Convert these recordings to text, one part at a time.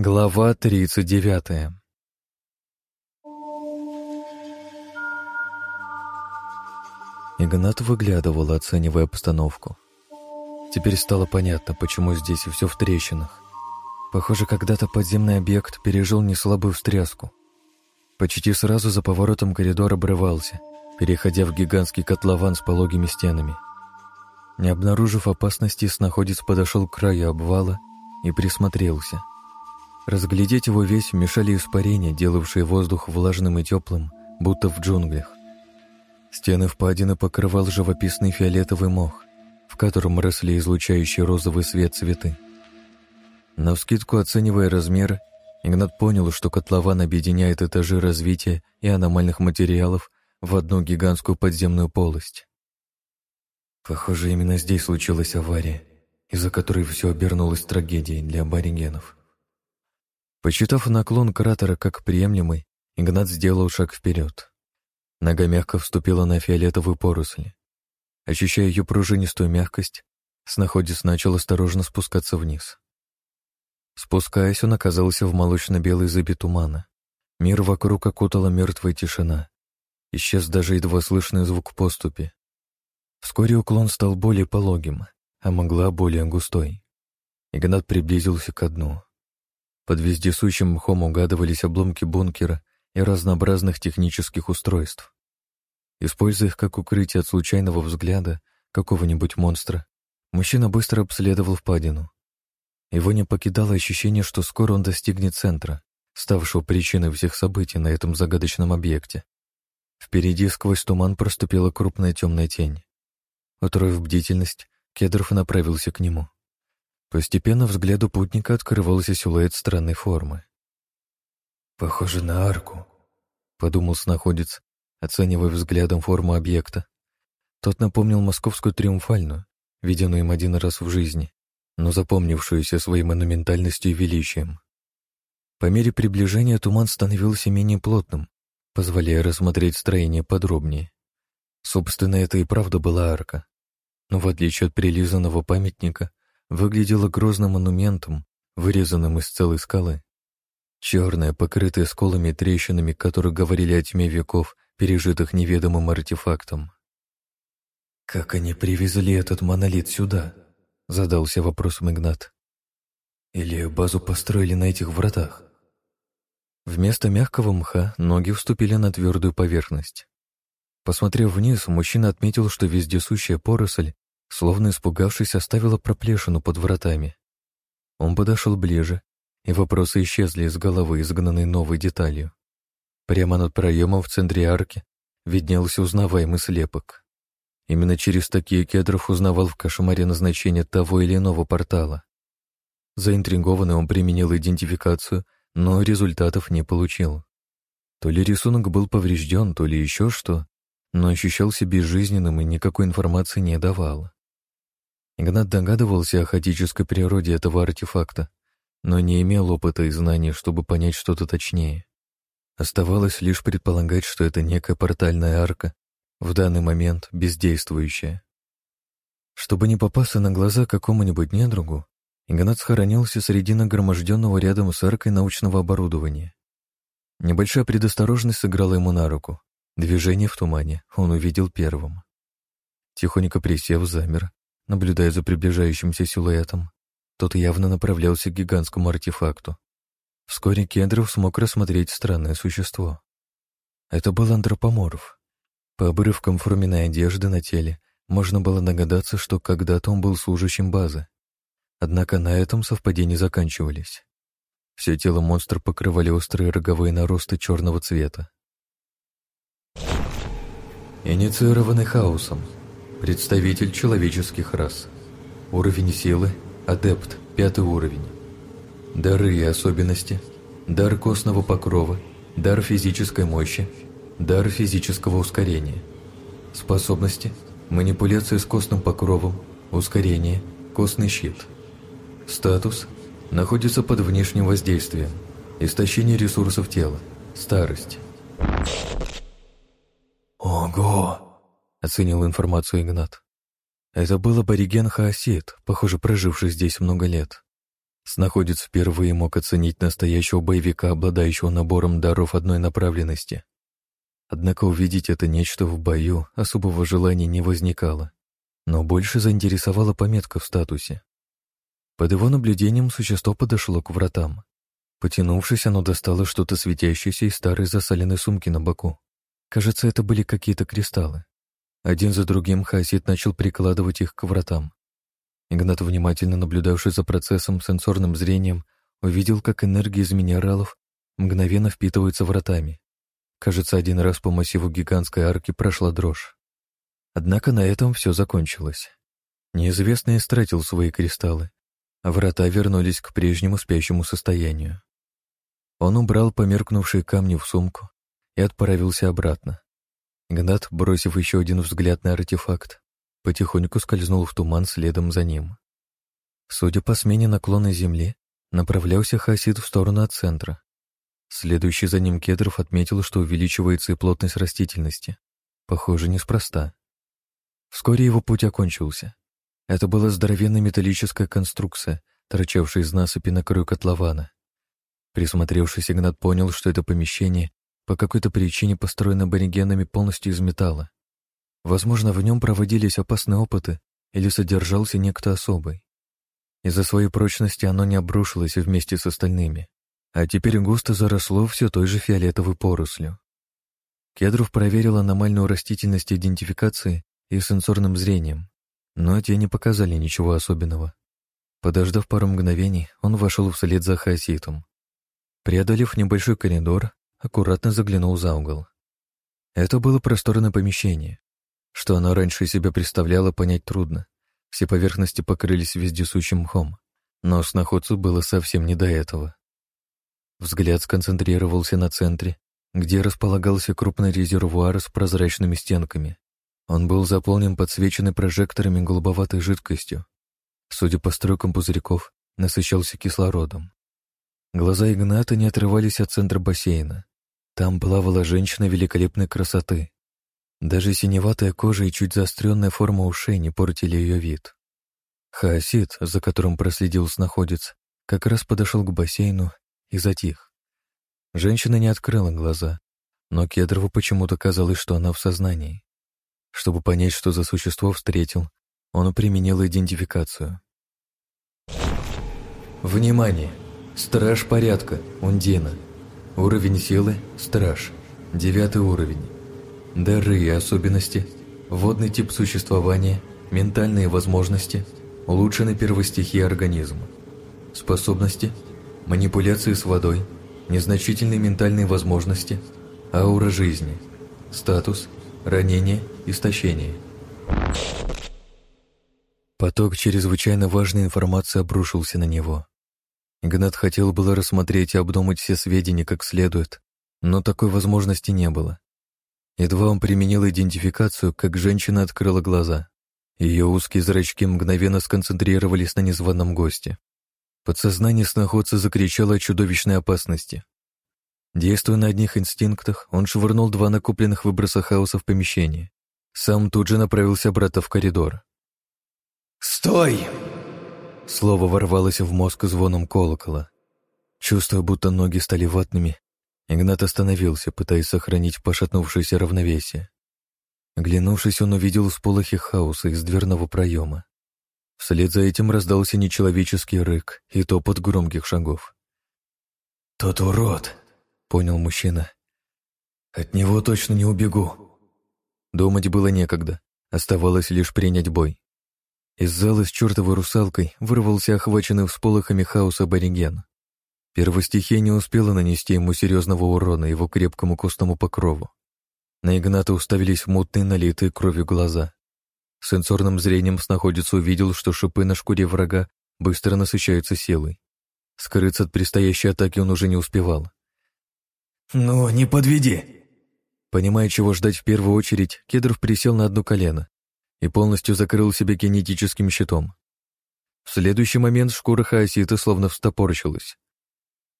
Глава 39 Игнат выглядывал, оценивая обстановку. Теперь стало понятно, почему здесь все в трещинах. Похоже, когда-то подземный объект пережил неслабую встряску. Почти сразу за поворотом коридор обрывался, переходя в гигантский котлован с пологими стенами. Не обнаружив опасности, снаходец подошел к краю обвала и присмотрелся. Разглядеть его весь мешали испарения, делавшие воздух влажным и теплым, будто в джунглях. Стены впадины покрывал живописный фиолетовый мох, в котором росли излучающие розовый свет цветы. Навскидку оценивая размеры, Игнат понял, что котлован объединяет этажи развития и аномальных материалов в одну гигантскую подземную полость. Похоже, именно здесь случилась авария, из-за которой все обернулось трагедией для аборигенов. Почитав наклон кратера как приемлемый, Игнат сделал шаг вперед. Нога мягко вступила на фиолетовую поросль. Ощущая ее пружинистую мягкость, снаходец начал осторожно спускаться вниз. Спускаясь, он оказался в молочно-белой зыбе тумана. Мир вокруг окутала мертвая тишина. Исчез даже едва слышный звук поступи. Вскоре уклон стал более пологим, а могла более густой. Игнат приблизился к дну. Под вездесущим мхом угадывались обломки бункера и разнообразных технических устройств. Используя их как укрытие от случайного взгляда какого-нибудь монстра, мужчина быстро обследовал впадину. Его не покидало ощущение, что скоро он достигнет центра, ставшего причиной всех событий на этом загадочном объекте. Впереди сквозь туман проступила крупная темная тень. Утроив бдительность, Кедров направился к нему. Постепенно взгляду путника открывался силуэт странной формы. «Похоже на арку», — подумал снаходец, оценивая взглядом форму объекта. Тот напомнил московскую триумфальную, виденную им один раз в жизни, но запомнившуюся своей монументальностью и величием. По мере приближения туман становился менее плотным, позволяя рассмотреть строение подробнее. Собственно, это и правда была арка. Но в отличие от прилизанного памятника, выглядела грозным монументом, вырезанным из целой скалы. Черная, покрытая сколами и трещинами, которые говорили о тьме веков, пережитых неведомым артефактом. «Как они привезли этот монолит сюда?» — задался вопросом Игнат. «Или базу построили на этих вратах?» Вместо мягкого мха ноги вступили на твердую поверхность. Посмотрев вниз, мужчина отметил, что вездесущая поросль, словно испугавшись, оставила проплешину под вратами. Он подошел ближе, и вопросы исчезли из головы, изгнанной новой деталью. Прямо над проемом в центре арки виднелся узнаваемый слепок. Именно через такие кедров узнавал в кошмаре назначение того или иного портала. Заинтригованный он применил идентификацию, но результатов не получил. То ли рисунок был поврежден, то ли еще что, но ощущался безжизненным и никакой информации не давал. Игнат догадывался о хаотической природе этого артефакта, но не имел опыта и знаний, чтобы понять что-то точнее. Оставалось лишь предполагать, что это некая портальная арка, в данный момент бездействующая. Чтобы не попасться на глаза какому-нибудь недругу, Игнат схоронился среди нагроможденного рядом с аркой научного оборудования. Небольшая предосторожность сыграла ему на руку. Движение в тумане он увидел первым. Тихонько присев, замер, наблюдая за приближающимся силуэтом. Тот явно направлялся к гигантскому артефакту. Вскоре Кендров смог рассмотреть странное существо. Это был антропоморф. По обрывкам форменной одежды на теле можно было догадаться, что когда-то он был служащим базы. Однако на этом совпадения заканчивались. Все тело монстра покрывали острые роговые наросты черного цвета. Инициированный хаосом. Представитель человеческих рас. Уровень силы – адепт, пятый уровень. Дары и особенности. Дар костного покрова, дар физической мощи, дар физического ускорения. Способности – манипуляция с костным покровом, ускорение, костный щит. Статус – находится под внешним воздействием, истощение ресурсов тела, старость. Оценил информацию Игнат. Это был абориген Хаосид, похоже, проживший здесь много лет. Снаходец впервые мог оценить настоящего боевика, обладающего набором даров одной направленности. Однако увидеть это нечто в бою особого желания не возникало, но больше заинтересовала пометка в статусе. Под его наблюдением существо подошло к вратам. Потянувшись, оно достало что-то светящееся из старой засаленной сумки на боку. Кажется, это были какие-то кристаллы. Один за другим Хасид начал прикладывать их к вратам. Игнат, внимательно наблюдавший за процессом сенсорным зрением, увидел, как энергия из минералов мгновенно впитывается вратами. Кажется, один раз по массиву гигантской арки прошла дрожь. Однако на этом все закончилось. Неизвестный истратил свои кристаллы, а врата вернулись к прежнему спящему состоянию. Он убрал померкнувшие камни в сумку и отправился обратно. Игнат, бросив еще один взгляд на артефакт, потихоньку скользнул в туман следом за ним. Судя по смене наклона земли, направлялся Хасид в сторону от центра. Следующий за ним Кедров отметил, что увеличивается и плотность растительности. Похоже, неспроста. Вскоре его путь окончился. Это была здоровенная металлическая конструкция, торчавшая из насыпи на краю котлована. Присмотревшись, Игнат понял, что это помещение по какой-то причине построено аборигенами полностью из металла. Возможно, в нем проводились опасные опыты или содержался некто особый. Из-за своей прочности оно не обрушилось вместе с остальными, а теперь густо заросло все той же фиолетовой порослью. Кедров проверил аномальную растительность идентификации и сенсорным зрением, но те не показали ничего особенного. Подождав пару мгновений, он вошел вслед за хаоситом. Преодолев небольшой коридор, аккуратно заглянул за угол. Это было просторное помещение, что оно раньше себя представляло, понять трудно. Все поверхности покрылись вездесущим мхом, но сноходцу было совсем не до этого. Взгляд сконцентрировался на центре, где располагался крупный резервуар с прозрачными стенками. Он был заполнен подсвеченной прожекторами голубоватой жидкостью. Судя по стройкам пузырьков, насыщался кислородом. Глаза Игната не отрывались от центра бассейна. Там плавала женщина великолепной красоты, даже синеватая кожа и чуть заостренная форма ушей не портили ее вид. Хаосид, за которым проследил снаходец, как раз подошел к бассейну и затих. Женщина не открыла глаза, но Кедрову почему-то казалось, что она в сознании. Чтобы понять, что за существо встретил, он применил идентификацию. Внимание! Страж порядка, Ундина. Уровень силы – страж. Девятый уровень. Дары и особенности, водный тип существования, ментальные возможности, улучшены первостихии организма. Способности, манипуляции с водой, незначительные ментальные возможности, аура жизни, статус, ранение, истощение. Поток чрезвычайно важной информации обрушился на него. Игнат хотел было рассмотреть и обдумать все сведения как следует, но такой возможности не было. Едва он применил идентификацию, как женщина открыла глаза. Ее узкие зрачки мгновенно сконцентрировались на незваном госте. Подсознание сноходца закричало о чудовищной опасности. Действуя на одних инстинктах, он швырнул два накопленных выброса хаоса в помещение. Сам тут же направился обратно в коридор. «Стой!» Слово ворвалось в мозг звоном колокола. Чувствуя, будто ноги стали ватными, Игнат остановился, пытаясь сохранить пошатнувшееся равновесие. Оглянувшись, он увидел сполохи хаоса из дверного проема. Вслед за этим раздался нечеловеческий рык и топот громких шагов. «Тот урод!» — понял мужчина. «От него точно не убегу!» Думать было некогда, оставалось лишь принять бой. Из зала с чертовой русалкой вырвался охваченный всполохами хаоса абориген. Первостихия не успела нанести ему серьезного урона его крепкому костному покрову. На Игната уставились мутные, налитые кровью глаза. Сенсорным зрением снаходец увидел, что шипы на шкуре врага быстро насыщаются силой. Скрыться от предстоящей атаки он уже не успевал. «Ну, не подведи!» Понимая, чего ждать в первую очередь, Кедров присел на одно колено и полностью закрыл себя кинетическим щитом. В следующий момент шкура хаосита словно встопорщилась.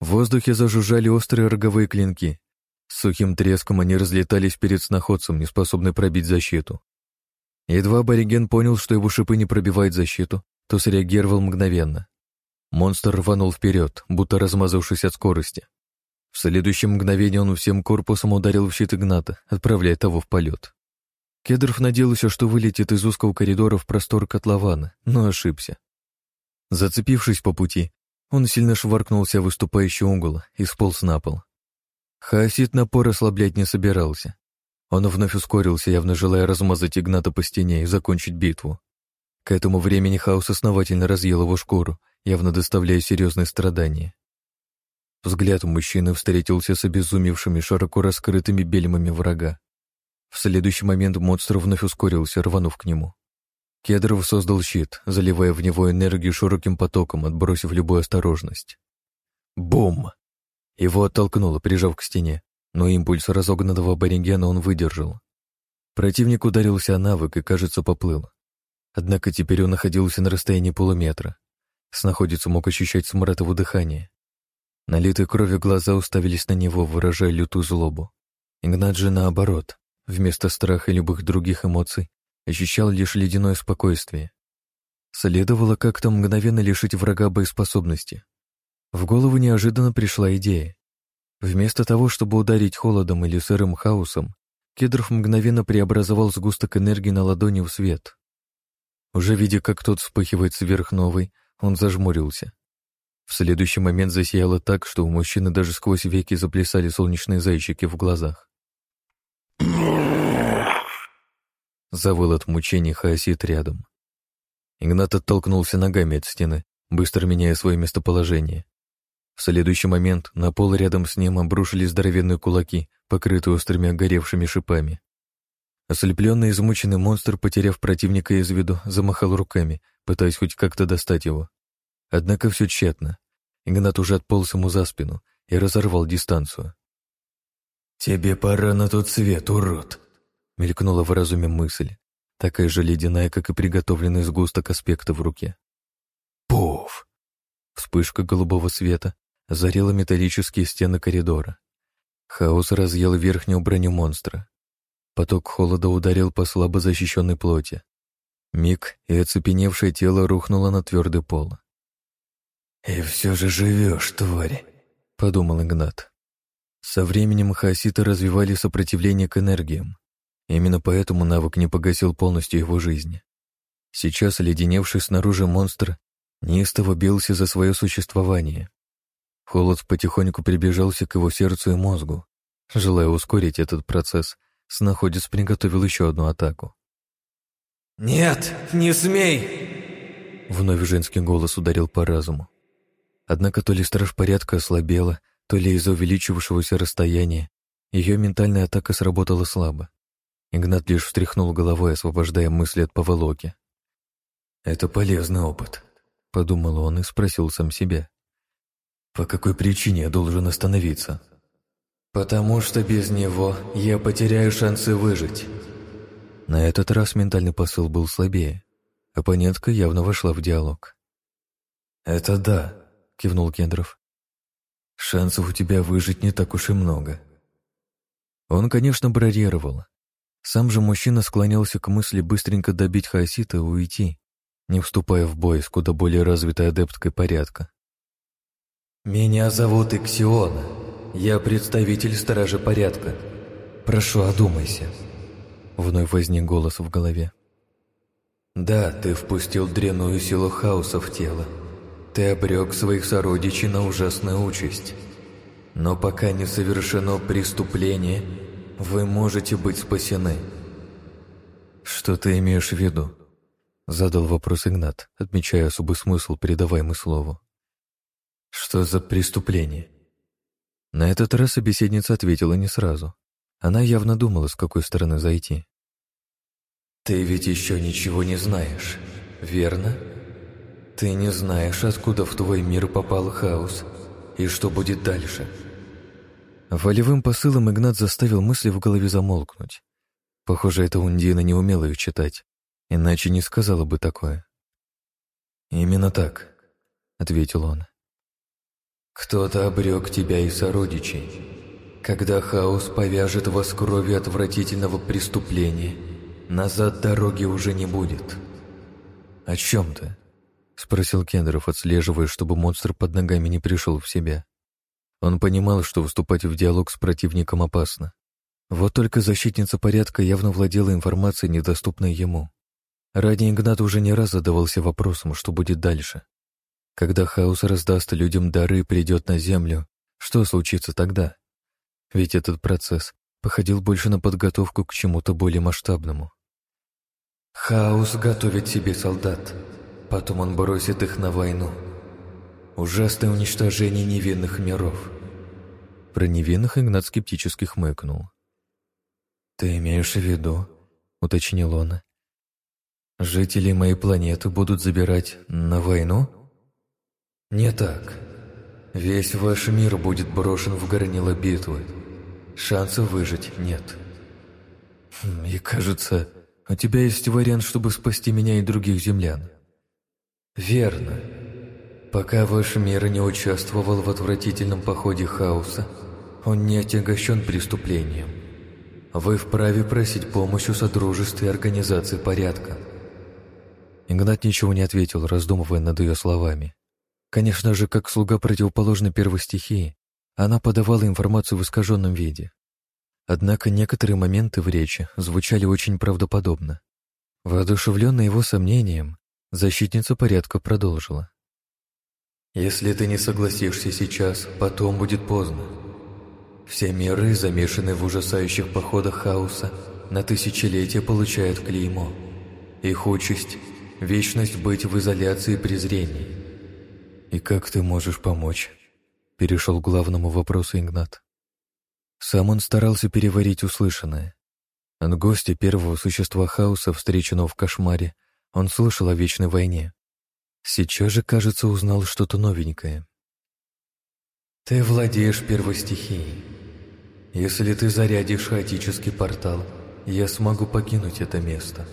В воздухе зажужжали острые роговые клинки. С сухим треском они разлетались перед сноходцем, не способный пробить защиту. Едва абориген понял, что его шипы не пробивают защиту, то среагировал мгновенно. Монстр рванул вперед, будто размазавшись от скорости. В следующее мгновение он всем корпусом ударил в щит Игната, отправляя того в полет. Кедров надеялся, что вылетит из узкого коридора в простор котлована, но ошибся. Зацепившись по пути, он сильно шваркнулся в выступающий угол и сполз на пол. Хаосит напор ослаблять не собирался. Он вновь ускорился, явно желая размазать Игната по стене и закончить битву. К этому времени хаос основательно разъел его шкуру, явно доставляя серьезные страдания. Взгляд мужчины встретился с обезумевшими, широко раскрытыми бельмами врага. В следующий момент монстр вновь ускорился, рванув к нему. Кедров создал щит, заливая в него энергию широким потоком, отбросив любую осторожность. Бум! Его оттолкнуло, прижав к стене, но импульс разогнанного аборигена он выдержал. Противник ударился о навык и, кажется, поплыл. Однако теперь он находился на расстоянии полуметра. С находицу мог ощущать смрад его дыхания. Налитые кровью глаза уставились на него, выражая лютую злобу. Игнат же, наоборот, вместо страха и любых других эмоций, ощущал лишь ледяное спокойствие. Следовало как-то мгновенно лишить врага боеспособности. В голову неожиданно пришла идея. Вместо того, чтобы ударить холодом или сырым хаосом, Кедров мгновенно преобразовал сгусток энергии на ладони в свет. Уже видя, как тот вспыхивает сверхновой, он зажмурился. В следующий момент засияло так, что у мужчины даже сквозь веки заплясали солнечные зайчики в глазах. Завыл от мучений хаосит рядом. Игнат оттолкнулся ногами от стены, быстро меняя свое местоположение. В следующий момент на пол рядом с ним обрушились здоровенные кулаки, покрытые острыми огоревшими шипами. Ослепленный измученный монстр, потеряв противника из виду, замахал руками, пытаясь хоть как-то достать его. Однако все тщетно. Игнат уже отполз ему за спину и разорвал дистанцию. «Тебе пора на тот свет, урод!» — мелькнула в разуме мысль, такая же ледяная, как и приготовленный сгусток аспекта в руке. Пуф! Вспышка голубого света зарела металлические стены коридора. Хаос разъел верхнюю броню монстра. Поток холода ударил по слабо защищенной плоти. Миг, и оцепеневшее тело рухнуло на твердый пол. «И все же живешь, тварь», — подумал Игнат. Со временем хаоситы развивали сопротивление к энергиям. Именно поэтому навык не погасил полностью его жизни. Сейчас оледеневший снаружи монстр неистово бился за свое существование. Холод потихоньку приближался к его сердцу и мозгу. Желая ускорить этот процесс, Снаходец приготовил еще одну атаку. «Нет, не смей!» Вновь женский голос ударил по разуму. Однако то ли страж порядка ослабела, то ли из-за увеличивавшегося расстояния ее ментальная атака сработала слабо. Игнат лишь встряхнул головой, освобождая мысли от поволоки. «Это полезный опыт», — подумал он и спросил сам себя. «По какой причине я должен остановиться?» «Потому что без него я потеряю шансы выжить». На этот раз ментальный посыл был слабее. Оппонентка явно вошла в диалог. «Это да», — кивнул Кендров. «Шансов у тебя выжить не так уж и много». Он, конечно, брарировал. Сам же мужчина склонялся к мысли быстренько добить Хаосита и уйти, не вступая в бой с куда более развитой адепткой порядка. «Меня зовут Иксиона», «Я представитель Стражи Порядка. Прошу, одумайся». Вновь возник голос в голове. «Да, ты впустил дрянную силу хаоса в тело. Ты обрек своих сородичей на ужасную участь. Но пока не совершено преступление, вы можете быть спасены». «Что ты имеешь в виду?» Задал вопрос Игнат, отмечая особый смысл передаваемый слову. «Что за преступление?» На этот раз собеседница ответила не сразу. Она явно думала, с какой стороны зайти. «Ты ведь еще ничего не знаешь, верно? Ты не знаешь, откуда в твой мир попал хаос и что будет дальше». Волевым посылом Игнат заставил мысли в голове замолкнуть. Похоже, эта Ундина не умела их читать, иначе не сказала бы такое. «Именно так», — ответил он. Кто-то обрек тебя и сородичей. Когда хаос повяжет вас кровью отвратительного преступления, назад дороги уже не будет. О чем ты? — спросил Кендров, отслеживая, чтобы монстр под ногами не пришел в себя. Он понимал, что вступать в диалог с противником опасно. Вот только защитница порядка явно владела информацией, недоступной ему. Ранее Игнат уже не раз задавался вопросом, что будет дальше. Когда хаос раздаст людям дары и придет на Землю, что случится тогда? Ведь этот процесс походил больше на подготовку к чему-то более масштабному. Хаос готовит себе солдат, потом он бросит их на войну. Ужасное уничтожение невинных миров. Про невинных Игнат скептически хмыкнул. «Ты имеешь в виду?» — уточнил он. «Жители моей планеты будут забирать на войну?» «Не так. Весь ваш мир будет брошен в горнило битвы. Шансов выжить нет». Хм, «И кажется, у тебя есть вариант, чтобы спасти меня и других землян». «Верно. Пока ваш мир не участвовал в отвратительном походе хаоса, он не отягощен преступлением. Вы вправе просить помощь у Содружества и Организации порядка». Игнат ничего не ответил, раздумывая над ее словами. Конечно же, как слуга противоположной первой стихии, она подавала информацию в искаженном виде. Однако некоторые моменты в речи звучали очень правдоподобно. Воодушевленная его сомнением, защитница порядка продолжила. «Если ты не согласишься сейчас, потом будет поздно. Все миры, замешанные в ужасающих походах хаоса, на тысячелетия получают клеймо. Их участь — вечность быть в изоляции и презрении. «И как ты можешь помочь?» — перешел к главному вопросу Игнат. Сам он старался переварить услышанное. От гостя первого существа хаоса, встреченного в кошмаре, он слышал о вечной войне. Сейчас же, кажется, узнал что-то новенькое. «Ты владеешь первой стихией. Если ты зарядишь хаотический портал, я смогу покинуть это место».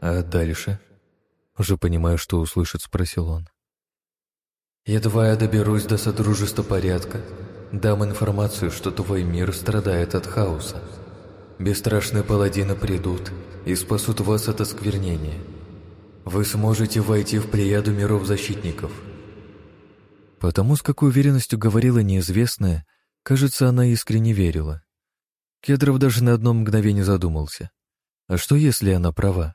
«А дальше?» Уже понимая, что услышит, спросил он. «Едва я доберусь до Содружества порядка, дам информацию, что твой мир страдает от хаоса. Бесстрашные паладины придут и спасут вас от осквернения. Вы сможете войти в плеяду миров защитников». Потому с какой уверенностью говорила неизвестная, кажется, она искренне верила. Кедров даже на одно мгновение задумался. А что, если она права?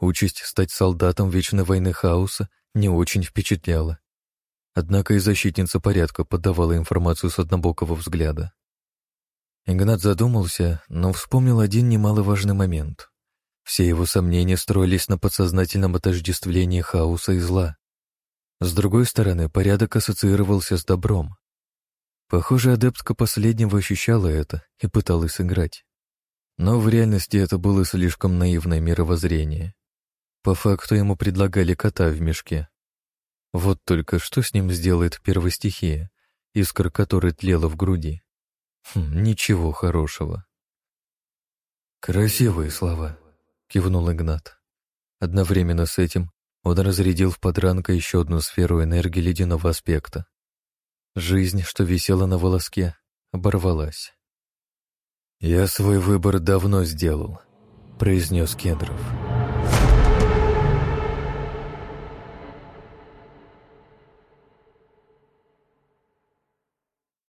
Участь стать солдатом вечной войны хаоса не очень впечатляла. Однако и защитница порядка подавала информацию с однобокого взгляда. Игнат задумался, но вспомнил один немаловажный момент. Все его сомнения строились на подсознательном отождествлении хаоса и зла. С другой стороны, порядок ассоциировался с добром. Похоже, адептка последнего ощущала это и пыталась сыграть. Но в реальности это было слишком наивное мировоззрение. По факту ему предлагали кота в мешке. Вот только что с ним сделает первая стихия, искра которой тлела в груди. Хм, ничего хорошего. «Красивые слова», — кивнул Игнат. Одновременно с этим он разрядил в подранка еще одну сферу энергии ледяного аспекта. Жизнь, что висела на волоске, оборвалась. «Я свой выбор давно сделал», — произнес Кедров.